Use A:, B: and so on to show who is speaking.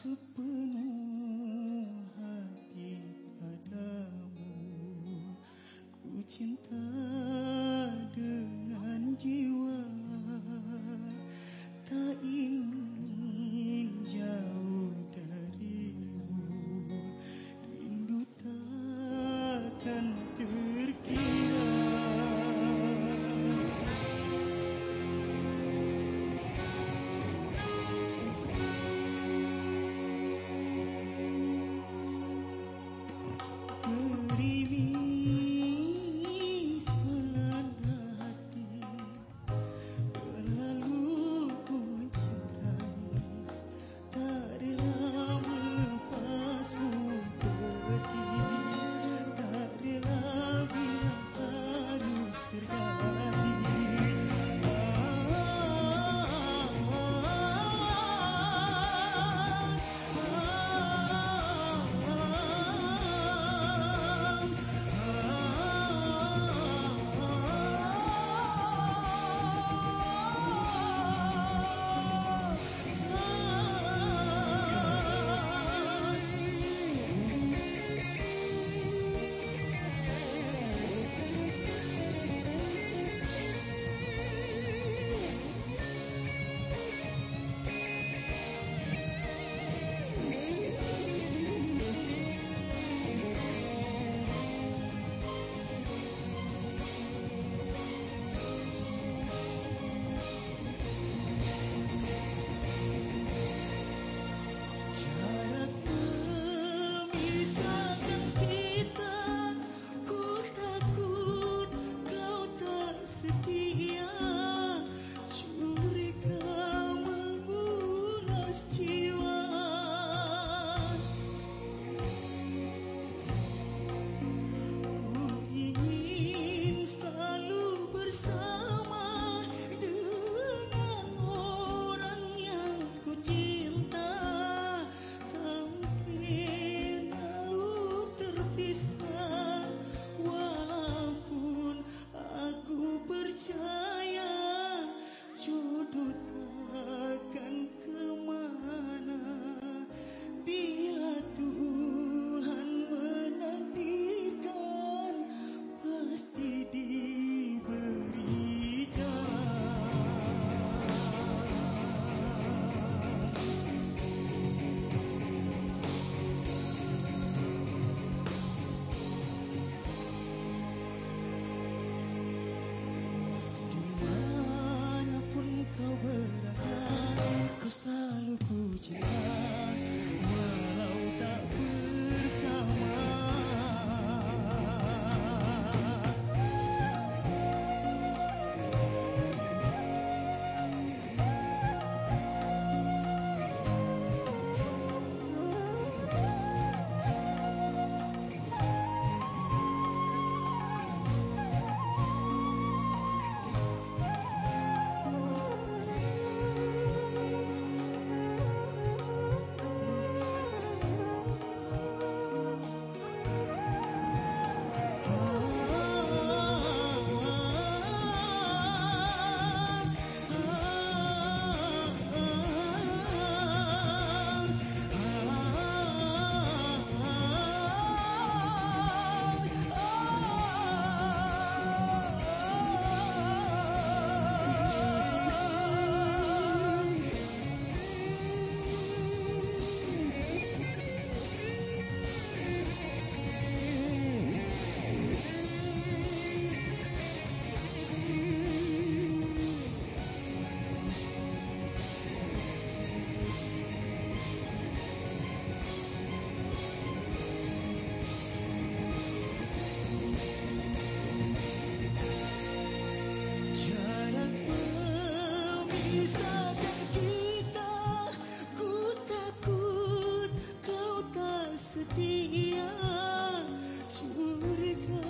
A: Sepenuh 우리가